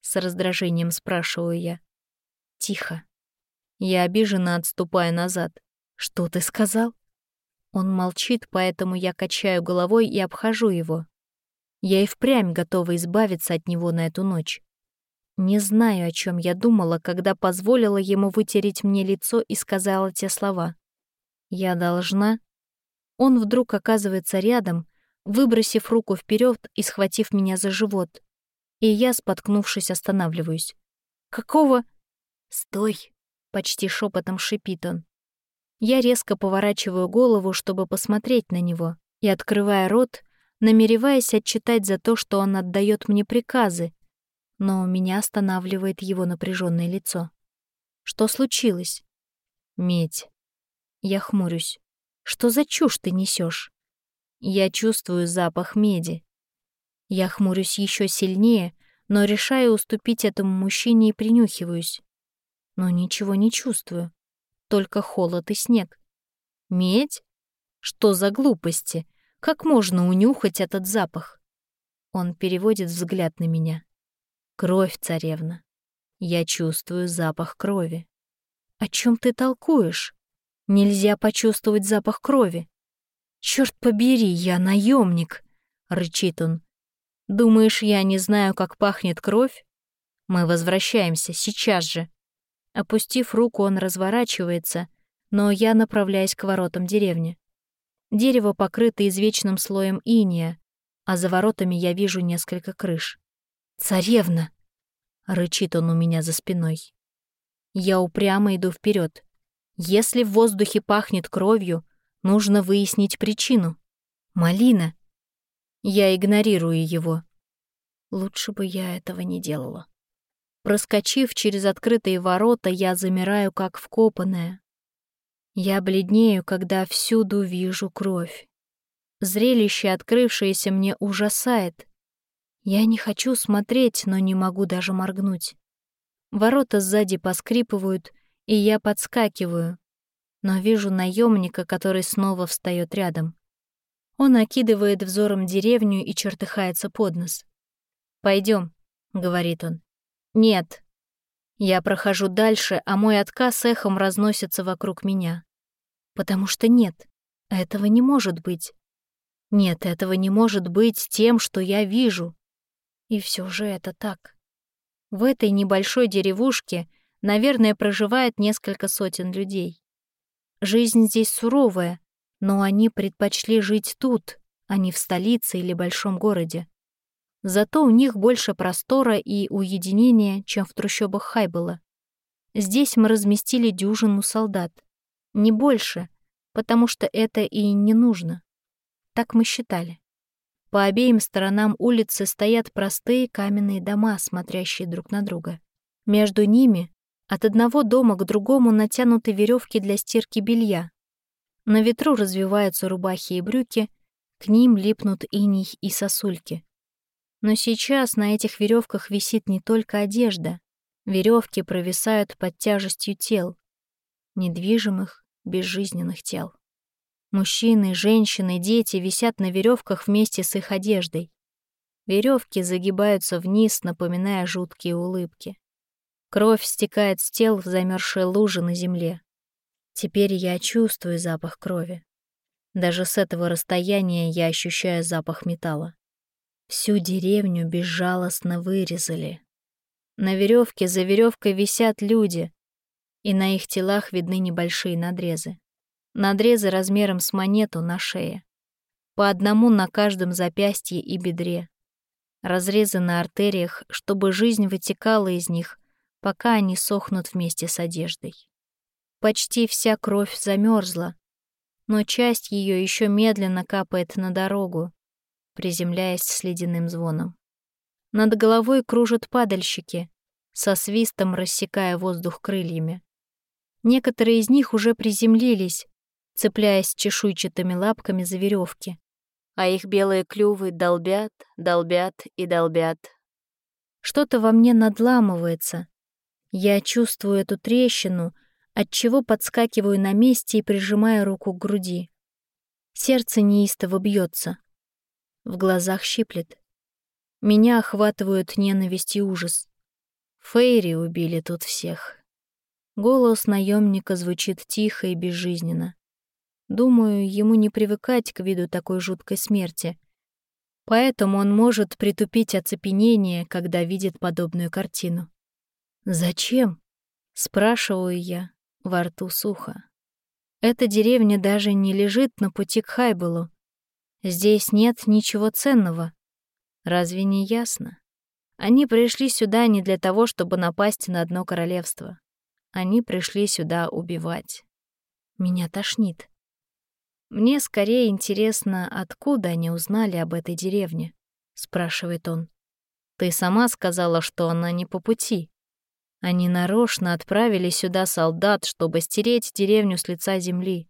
с раздражением спрашиваю я. Тихо. Я обиженно отступаю назад. Что ты сказал? Он молчит, поэтому я качаю головой и обхожу его. Я и впрямь готова избавиться от него на эту ночь. Не знаю, о чем я думала, когда позволила ему вытереть мне лицо и сказала те слова. Я должна он вдруг оказывается рядом, выбросив руку вперед и схватив меня за живот. И я, споткнувшись, останавливаюсь. «Какого?» «Стой!» — почти шепотом шипит он. Я резко поворачиваю голову, чтобы посмотреть на него, и, открывая рот, намереваясь отчитать за то, что он отдает мне приказы, но меня останавливает его напряженное лицо. Что случилось? Медь. Я хмурюсь. Что за чушь ты несешь? Я чувствую запах меди. Я хмурюсь еще сильнее, но решаю уступить этому мужчине и принюхиваюсь. Но ничего не чувствую. Только холод и снег. Медь? Что за глупости? Как можно унюхать этот запах? Он переводит взгляд на меня. Кровь, царевна. Я чувствую запах крови. О чем ты толкуешь? Нельзя почувствовать запах крови. Черт побери, я наемник, рычит он. Думаешь, я не знаю, как пахнет кровь? Мы возвращаемся сейчас же. Опустив руку, он разворачивается, но я направляюсь к воротам деревни. Дерево покрыто извечным слоем иния, а за воротами я вижу несколько крыш. «Царевна!» — рычит он у меня за спиной. Я упрямо иду вперед. Если в воздухе пахнет кровью, нужно выяснить причину. Малина. Я игнорирую его. Лучше бы я этого не делала. Проскочив через открытые ворота, я замираю, как вкопанная. Я бледнею, когда всюду вижу кровь. Зрелище, открывшееся мне, ужасает. Я не хочу смотреть, но не могу даже моргнуть. Ворота сзади поскрипывают, и я подскакиваю, но вижу наемника, который снова встает рядом. Он окидывает взором деревню и чертыхается под нос. Пойдем, говорит он. «Нет». Я прохожу дальше, а мой отказ эхом разносится вокруг меня. Потому что нет, этого не может быть. Нет, этого не может быть тем, что я вижу. И все же это так. В этой небольшой деревушке — наверное, проживает несколько сотен людей. Жизнь здесь суровая, но они предпочли жить тут, а не в столице или большом городе. Зато у них больше простора и уединения, чем в трущобах Хайбела. Здесь мы разместили дюжину солдат. Не больше, потому что это и не нужно. Так мы считали. По обеим сторонам улицы стоят простые каменные дома, смотрящие друг на друга. Между ними от одного дома к другому натянуты веревки для стирки белья. На ветру развиваются рубахи и брюки, к ним липнут иней и сосульки. Но сейчас на этих веревках висит не только одежда. Веревки провисают под тяжестью тел. недвижимых, безжизненных тел. Мужчины, женщины, дети висят на веревках вместе с их одеждой. Веревки загибаются вниз, напоминая жуткие улыбки. Кровь стекает с тел в замерзшие лужи на земле. Теперь я чувствую запах крови. Даже с этого расстояния я ощущаю запах металла. Всю деревню безжалостно вырезали. На веревке за веревкой висят люди, и на их телах видны небольшие надрезы. Надрезы размером с монету на шее. По одному на каждом запястье и бедре. Разрезы на артериях, чтобы жизнь вытекала из них, пока они сохнут вместе с одеждой. Почти вся кровь замерзла, но часть ее еще медленно капает на дорогу, приземляясь с ледяным звоном. Над головой кружат падальщики, со свистом рассекая воздух крыльями. Некоторые из них уже приземлились, цепляясь чешуйчатыми лапками за веревки, а их белые клювы долбят, долбят и долбят. Что-то во мне надламывается. Я чувствую эту трещину, отчего подскакиваю на месте и прижимаю руку к груди. Сердце неистово бьется. В глазах щиплет. Меня охватывают ненависть и ужас. Фейри убили тут всех. Голос наемника звучит тихо и безжизненно. Думаю, ему не привыкать к виду такой жуткой смерти. Поэтому он может притупить оцепенение, когда видит подобную картину. «Зачем?» — спрашиваю я, во рту сухо. Эта деревня даже не лежит на пути к Хайбелу. Здесь нет ничего ценного. Разве не ясно? Они пришли сюда не для того, чтобы напасть на одно королевство. Они пришли сюда убивать. Меня тошнит. Мне скорее интересно, откуда они узнали об этой деревне, спрашивает он. Ты сама сказала, что она не по пути. Они нарочно отправили сюда солдат, чтобы стереть деревню с лица земли.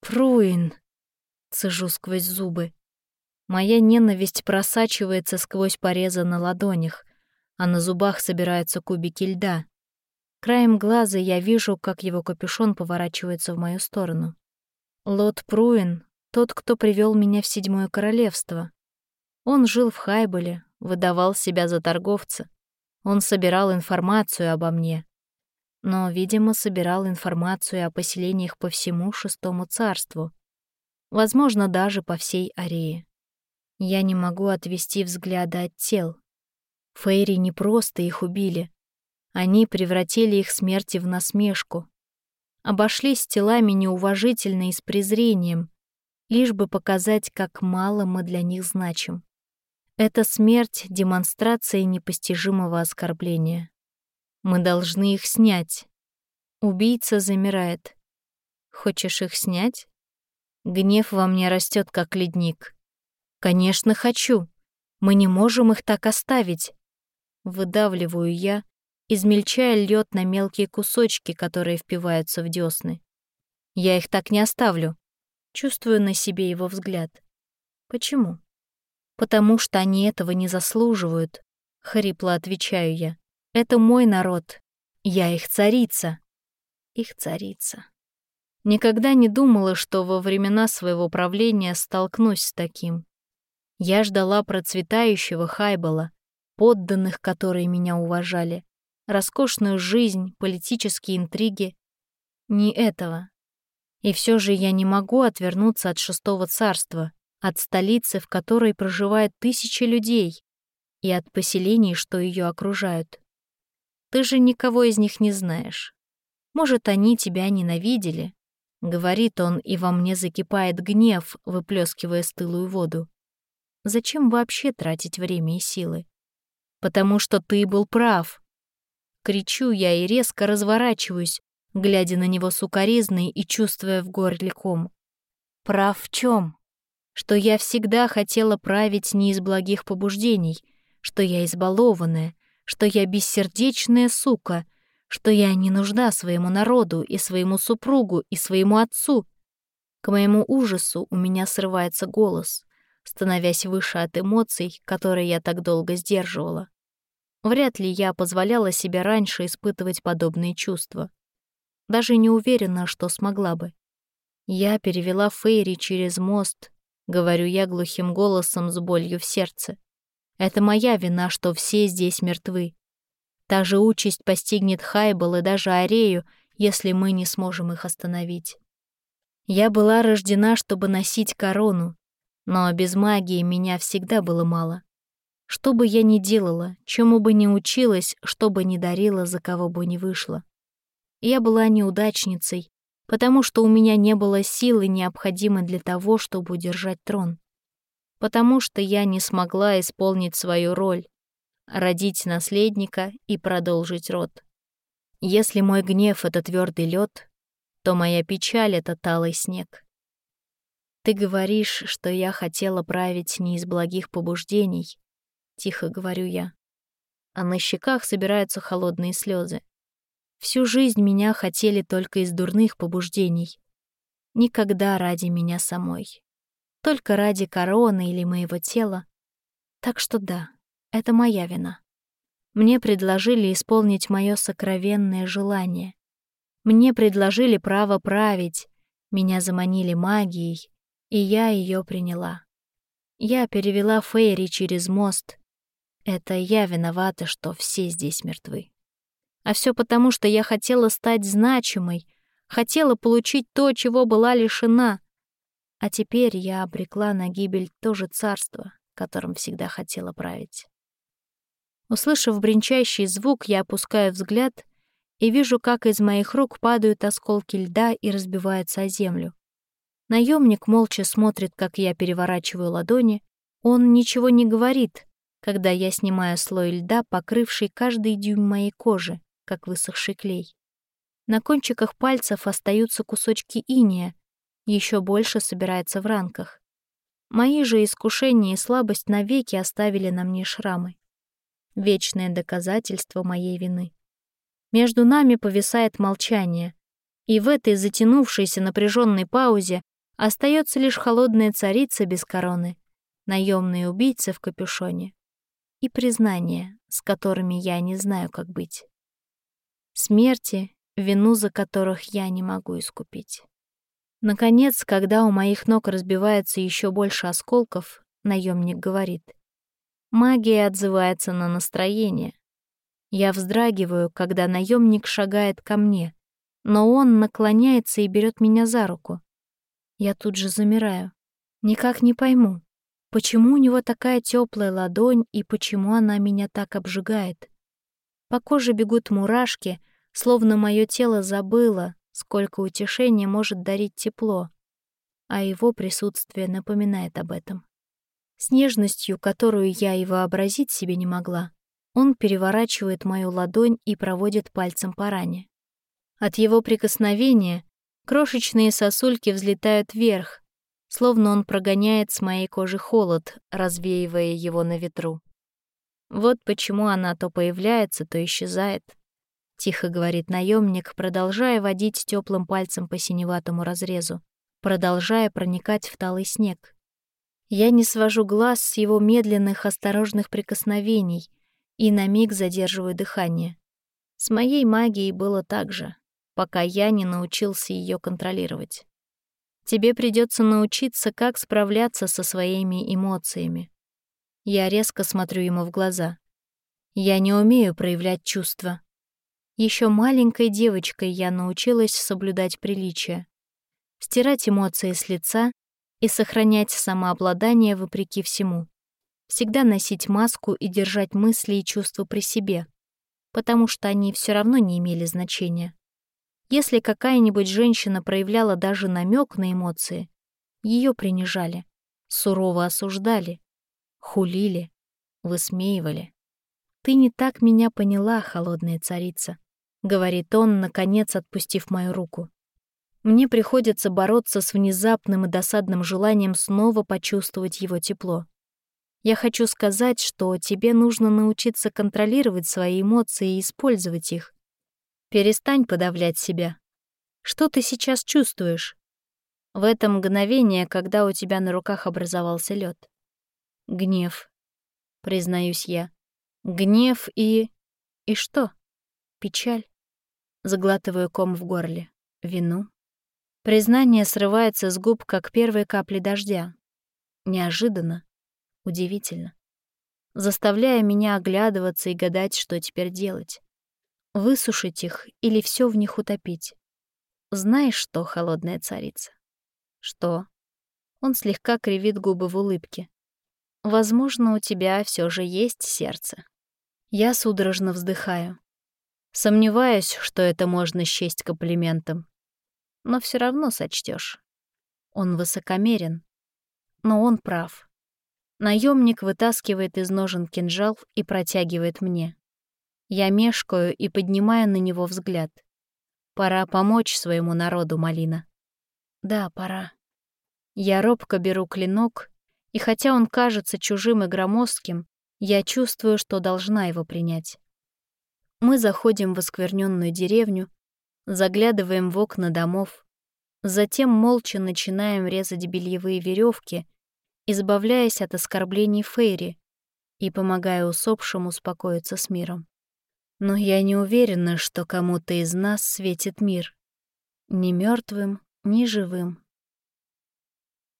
Пруин, цежу сквозь зубы. Моя ненависть просачивается сквозь порезы на ладонях, а на зубах собираются кубики льда. Краем глаза я вижу, как его капюшон поворачивается в мою сторону. Лот Пруин — тот, кто привел меня в Седьмое Королевство. Он жил в Хайболе, выдавал себя за торговца. Он собирал информацию обо мне. Но, видимо, собирал информацию о поселениях по всему Шестому Царству. Возможно, даже по всей Арее. Я не могу отвести взгляда от тел. Фейри не просто их убили. Они превратили их смерти в насмешку. Обошлись телами неуважительно и с презрением, лишь бы показать, как мало мы для них значим. Эта смерть — демонстрация непостижимого оскорбления. Мы должны их снять. Убийца замирает. Хочешь их снять? Гнев во мне растет, как ледник. «Конечно, хочу. Мы не можем их так оставить». Выдавливаю я, измельчая лед на мелкие кусочки, которые впиваются в десны. Я их так не оставлю. Чувствую на себе его взгляд. Почему? Потому что они этого не заслуживают, хрипло отвечаю я. Это мой народ. Я их царица. Их царица. Никогда не думала, что во времена своего правления столкнусь с таким. Я ждала процветающего Хайбала, подданных, которые меня уважали, роскошную жизнь, политические интриги. Не этого. И все же я не могу отвернуться от шестого царства, от столицы, в которой проживает тысячи людей, и от поселений, что ее окружают. Ты же никого из них не знаешь. Может, они тебя ненавидели, — говорит он, и во мне закипает гнев, выплескивая стылую воду. Зачем вообще тратить время и силы? Потому что ты был прав. Кричу я и резко разворачиваюсь, глядя на него сукоризной и чувствуя в горле ком. Прав в чем? Что я всегда хотела править не из благих побуждений, что я избалованная, что я бессердечная сука, что я не нужна своему народу и своему супругу и своему отцу. К моему ужасу у меня срывается голос становясь выше от эмоций, которые я так долго сдерживала. Вряд ли я позволяла себе раньше испытывать подобные чувства. даже не уверена, что смогла бы. Я перевела Фейри через мост, говорю я глухим голосом с болью в сердце. Это моя вина, что все здесь мертвы. Та же участь постигнет Хайбал и даже Арею, если мы не сможем их остановить. Я была рождена, чтобы носить корону, но без магии меня всегда было мало. Что бы я ни делала, чему бы ни училась, что бы ни дарила, за кого бы ни вышла. Я была неудачницей, потому что у меня не было силы, необходимой для того, чтобы удержать трон. Потому что я не смогла исполнить свою роль, родить наследника и продолжить род. Если мой гнев — это твердый лед, то моя печаль — это талый снег. Ты говоришь, что я хотела править не из благих побуждений, тихо говорю я. А на щеках собираются холодные слезы. Всю жизнь меня хотели только из дурных побуждений. Никогда ради меня самой. Только ради короны или моего тела. Так что да, это моя вина. Мне предложили исполнить мое сокровенное желание. Мне предложили право править, меня заманили магией, и я ее приняла. Я перевела Фейри через мост. Это я виновата, что все здесь мертвы. А все потому, что я хотела стать значимой, хотела получить то, чего была лишена. А теперь я обрекла на гибель то же царство, которым всегда хотела править. Услышав бренчащий звук, я опускаю взгляд и вижу, как из моих рук падают осколки льда и разбиваются о землю. Наемник молча смотрит, как я переворачиваю ладони. Он ничего не говорит, когда я снимаю слой льда, покрывший каждый дюйм моей кожи, как высохший клей. На кончиках пальцев остаются кусочки иния, еще больше собирается в ранках. Мои же искушения и слабость навеки оставили на мне шрамы вечное доказательство моей вины. Между нами повисает молчание, и в этой затянувшейся напряженной паузе остается лишь холодная царица без короны, наемные убийцы в капюшоне и признания, с которыми я не знаю, как быть. Смерти, вину за которых я не могу искупить. Наконец, когда у моих ног разбивается еще больше осколков, наемник говорит — Магия отзывается на настроение. Я вздрагиваю, когда наемник шагает ко мне, но он наклоняется и берет меня за руку. Я тут же замираю. Никак не пойму, почему у него такая теплая ладонь и почему она меня так обжигает. По коже бегут мурашки, словно мое тело забыло, сколько утешения может дарить тепло, а его присутствие напоминает об этом. С нежностью, которую я и вообразить себе не могла, он переворачивает мою ладонь и проводит пальцем по ране. От его прикосновения крошечные сосульки взлетают вверх, словно он прогоняет с моей кожи холод, развеивая его на ветру. Вот почему она то появляется, то исчезает. Тихо говорит наемник, продолжая водить теплым пальцем по синеватому разрезу, продолжая проникать в талый снег. Я не свожу глаз с его медленных, осторожных прикосновений и на миг задерживаю дыхание. С моей магией было так же, пока я не научился ее контролировать. Тебе придется научиться, как справляться со своими эмоциями. Я резко смотрю ему в глаза. Я не умею проявлять чувства. Еще маленькой девочкой я научилась соблюдать приличие. Стирать эмоции с лица и сохранять самообладание вопреки всему. Всегда носить маску и держать мысли и чувства при себе, потому что они все равно не имели значения. Если какая-нибудь женщина проявляла даже намек на эмоции, ее принижали, сурово осуждали, хулили, высмеивали. «Ты не так меня поняла, холодная царица», — говорит он, наконец отпустив мою руку. Мне приходится бороться с внезапным и досадным желанием снова почувствовать его тепло. Я хочу сказать, что тебе нужно научиться контролировать свои эмоции и использовать их. Перестань подавлять себя. Что ты сейчас чувствуешь? В это мгновение, когда у тебя на руках образовался лед. Гнев, признаюсь я. Гнев и... И что? Печаль. Заглатываю ком в горле. Вину. Признание срывается с губ, как первые капли дождя. Неожиданно. Удивительно. Заставляя меня оглядываться и гадать, что теперь делать. Высушить их или все в них утопить. Знаешь что, холодная царица? Что? Он слегка кривит губы в улыбке. Возможно, у тебя все же есть сердце. Я судорожно вздыхаю. Сомневаюсь, что это можно счесть комплиментом. Но все равно сочтешь. Он высокомерен. Но он прав. Наемник вытаскивает из ножен кинжал и протягивает мне. Я мешкаю и поднимаю на него взгляд. Пора помочь своему народу, Малина. Да, пора. Я робко беру клинок, и хотя он кажется чужим и громоздким, я чувствую, что должна его принять. Мы заходим в оскверненную деревню, заглядываем в окна домов, затем молча начинаем резать бельевые веревки, избавляясь от оскорблений Фейри и помогая усопшим успокоиться с миром. Но я не уверена, что кому-то из нас светит мир. Ни мертвым, ни живым.